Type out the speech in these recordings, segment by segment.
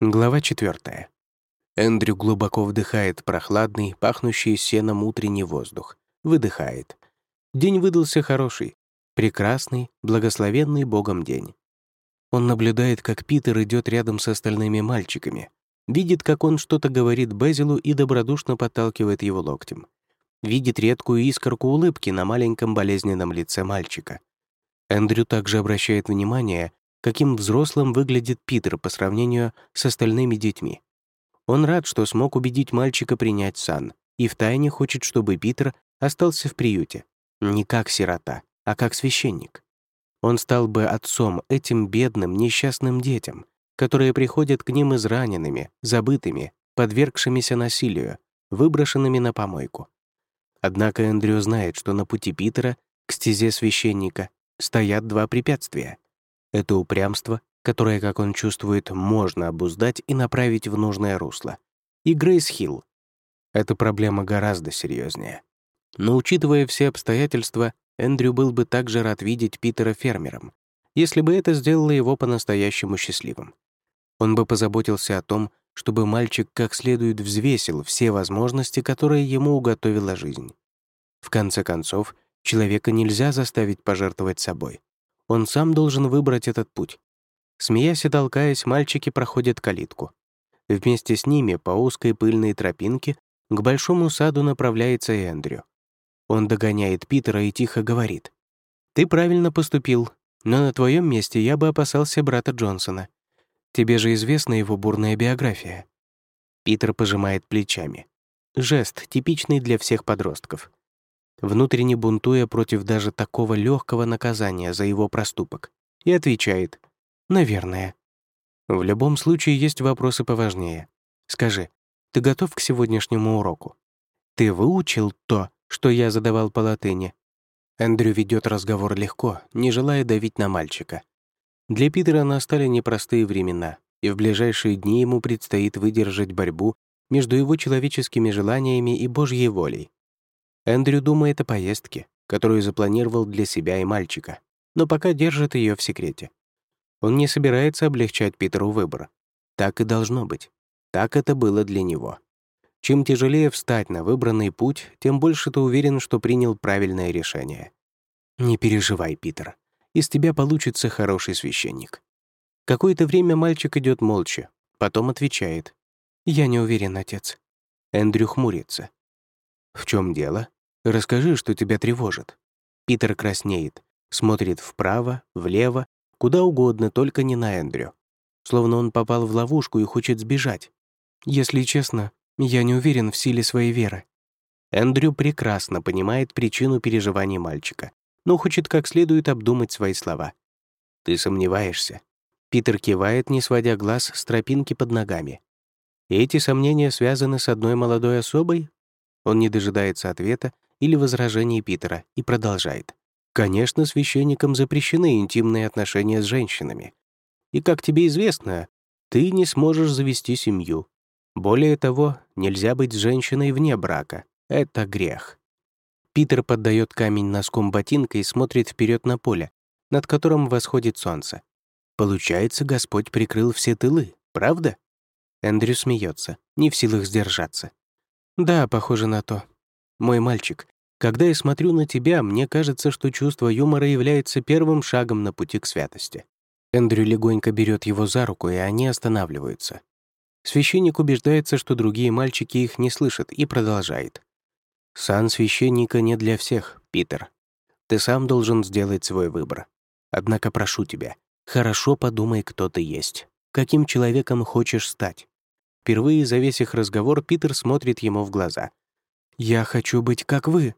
Глава 4. Эндрю глубоко вдыхает прохладный, пахнущий сеном утренний воздух. Выдыхает. День выдался хороший, прекрасный, благословенный Богом день. Он наблюдает, как Питер идет рядом с остальными мальчиками, видит, как он что-то говорит Безилу и добродушно подталкивает его локтем. Видит редкую искорку улыбки на маленьком болезненном лице мальчика. Эндрю также обращает внимание каким взрослым выглядит Питер по сравнению с остальными детьми. Он рад, что смог убедить мальчика принять сан, и втайне хочет, чтобы Питер остался в приюте. Не как сирота, а как священник. Он стал бы отцом этим бедным, несчастным детям, которые приходят к ним израненными, забытыми, подвергшимися насилию, выброшенными на помойку. Однако Эндрю знает, что на пути Питера к стезе священника стоят два препятствия — это упрямство, которое, как он чувствует, можно обуздать и направить в нужное русло. И Грейс Хилл. Эта проблема гораздо серьезнее. Но учитывая все обстоятельства, Эндрю был бы также рад видеть Питера фермером, если бы это сделало его по-настоящему счастливым. Он бы позаботился о том, чтобы мальчик как следует взвесил все возможности, которые ему уготовила жизнь. В конце концов, человека нельзя заставить пожертвовать собой. Он сам должен выбрать этот путь. Смеясь и толкаясь, мальчики проходят калитку. Вместе с ними по узкой пыльной тропинке к большому саду направляется Эндрю. Он догоняет Питера и тихо говорит. «Ты правильно поступил, но на твоем месте я бы опасался брата Джонсона. Тебе же известна его бурная биография». Питер пожимает плечами. Жест, типичный для всех подростков внутренне бунтуя против даже такого легкого наказания за его проступок, и отвечает «Наверное». В любом случае есть вопросы поважнее. Скажи, ты готов к сегодняшнему уроку? Ты выучил то, что я задавал по латыни? Эндрю ведет разговор легко, не желая давить на мальчика. Для Питера настали непростые времена, и в ближайшие дни ему предстоит выдержать борьбу между его человеческими желаниями и Божьей волей. Эндрю думает о поездке, которую запланировал для себя и мальчика, но пока держит ее в секрете. Он не собирается облегчать Питеру выбор. Так и должно быть. Так это было для него. Чем тяжелее встать на выбранный путь, тем больше ты уверен, что принял правильное решение. Не переживай, Питер. Из тебя получится хороший священник. Какое-то время мальчик идет молча, потом отвечает. «Я не уверен, отец». Эндрю хмурится. «В чем дело?» Расскажи, что тебя тревожит». Питер краснеет, смотрит вправо, влево, куда угодно, только не на Эндрю. Словно он попал в ловушку и хочет сбежать. «Если честно, я не уверен в силе своей веры». Эндрю прекрасно понимает причину переживаний мальчика, но хочет как следует обдумать свои слова. «Ты сомневаешься?» Питер кивает, не сводя глаз с тропинки под ногами. Эти сомнения связаны с одной молодой особой? Он не дожидается ответа, или возражений Питера и продолжает. Конечно, священникам запрещены интимные отношения с женщинами. И, как тебе известно, ты не сможешь завести семью. Более того, нельзя быть с женщиной вне брака. Это грех. Питер поддает камень носком ботинка и смотрит вперед на поле, над которым восходит солнце. Получается, Господь прикрыл все тылы, правда? Эндрю смеется, не в силах сдержаться. Да, похоже на то. Мой мальчик, когда я смотрю на тебя, мне кажется, что чувство юмора является первым шагом на пути к святости. Эндрю легонько берет его за руку, и они останавливаются. Священник убеждается, что другие мальчики их не слышат, и продолжает. «Сан священника не для всех, Питер. Ты сам должен сделать свой выбор. Однако прошу тебя, хорошо подумай, кто ты есть, каким человеком хочешь стать». Впервые за весь их разговор Питер смотрит ему в глаза — «Я хочу быть как вы.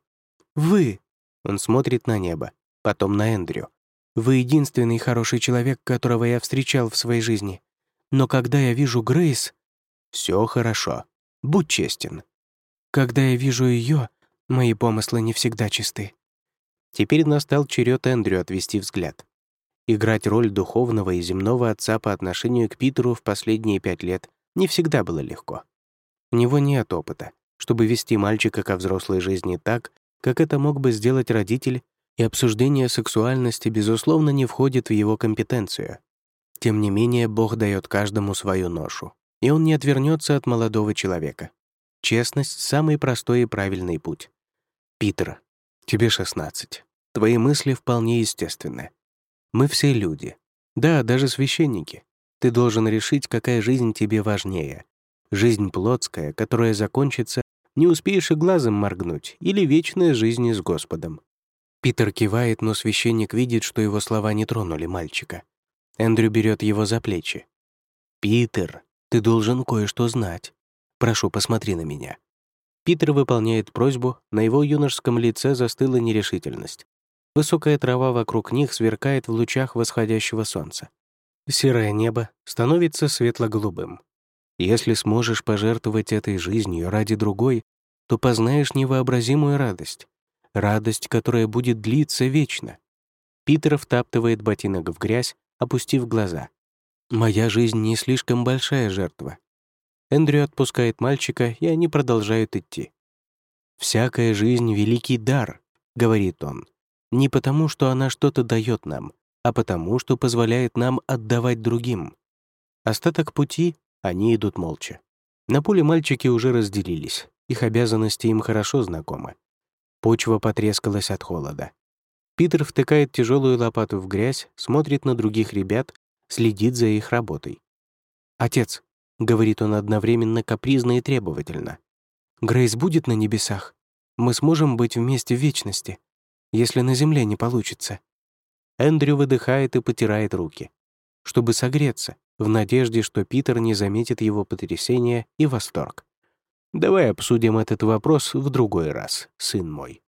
Вы!» Он смотрит на небо, потом на Эндрю. «Вы единственный хороший человек, которого я встречал в своей жизни. Но когда я вижу Грейс...» все хорошо. Будь честен. Когда я вижу ее, мои помыслы не всегда чисты». Теперь настал черед Эндрю отвести взгляд. Играть роль духовного и земного отца по отношению к Питеру в последние пять лет не всегда было легко. У него нет опыта, чтобы вести мальчика ко взрослой жизни так, как это мог бы сделать родитель, и обсуждение сексуальности, безусловно, не входит в его компетенцию. Тем не менее, Бог дает каждому свою ношу, и он не отвернется от молодого человека. Честность — самый простой и правильный путь. Питер, тебе 16. Твои мысли вполне естественны. Мы все люди. Да, даже священники. Ты должен решить, какая жизнь тебе важнее. Жизнь плотская, которая закончится, не успеешь и глазом моргнуть, или вечная жизнь с Господом. Питер кивает, но священник видит, что его слова не тронули мальчика. Эндрю берет его за плечи. «Питер, ты должен кое-что знать. Прошу, посмотри на меня». Питер выполняет просьбу, на его юношеском лице застыла нерешительность. Высокая трава вокруг них сверкает в лучах восходящего солнца. Серое небо становится светло-голубым. Если сможешь пожертвовать этой жизнью ради другой, то познаешь невообразимую радость. Радость, которая будет длиться вечно. Питер втаптывает ботинок в грязь, опустив глаза. «Моя жизнь не слишком большая жертва». Эндрю отпускает мальчика, и они продолжают идти. «Всякая жизнь — великий дар», — говорит он. «Не потому, что она что-то дает нам, а потому, что позволяет нам отдавать другим». Остаток пути они идут молча. На поле мальчики уже разделились, их обязанности им хорошо знакомы. Почва потрескалась от холода. Питер втыкает тяжелую лопату в грязь, смотрит на других ребят, следит за их работой. «Отец», — говорит он одновременно капризно и требовательно, «Грейс будет на небесах. Мы сможем быть вместе в вечности, если на земле не получится». Эндрю выдыхает и потирает руки, чтобы согреться, в надежде, что Питер не заметит его потрясения и восторг. «Давай обсудим этот вопрос в другой раз, сын мой».